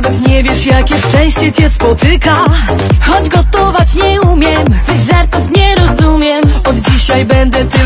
Ty nawet nie wiesz, jakie szczęście cię spotyka. Choć gotować nie umiem Swych żartów nie rozumiem. Od dzisiaj będę tylko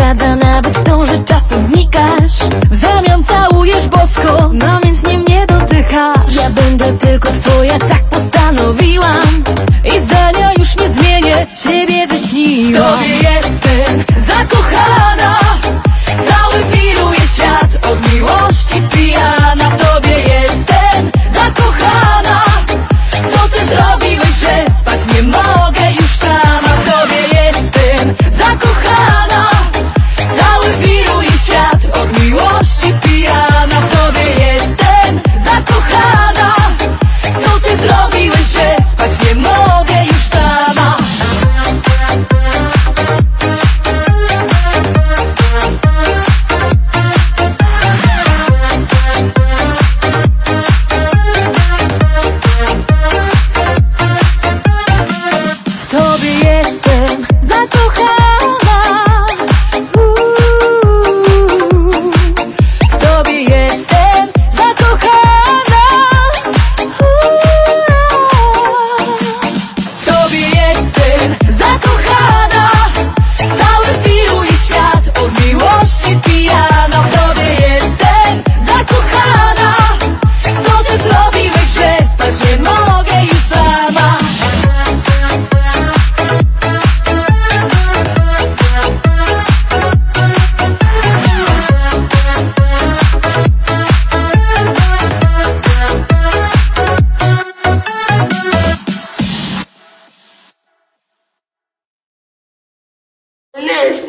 przeszkadza nawet to, że czasem znikasz. W zamian całujesz bosko, no więc nie mnie dotykasz Ja będę tylko twoja, tak postanowiłam. I zdania już nie zmienię, ciebie wyśniłam. Tobie jestem zakochana. Cały wiruje świat, od miłości pijana. W tobie jestem zakochana. Co ty zrobiłeś, że spać nie mogę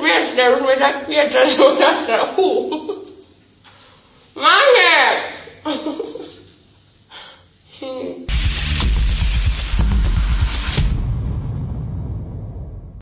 Nie, śmieszne, już mnie tak piecze, że nasze hu. Maniek!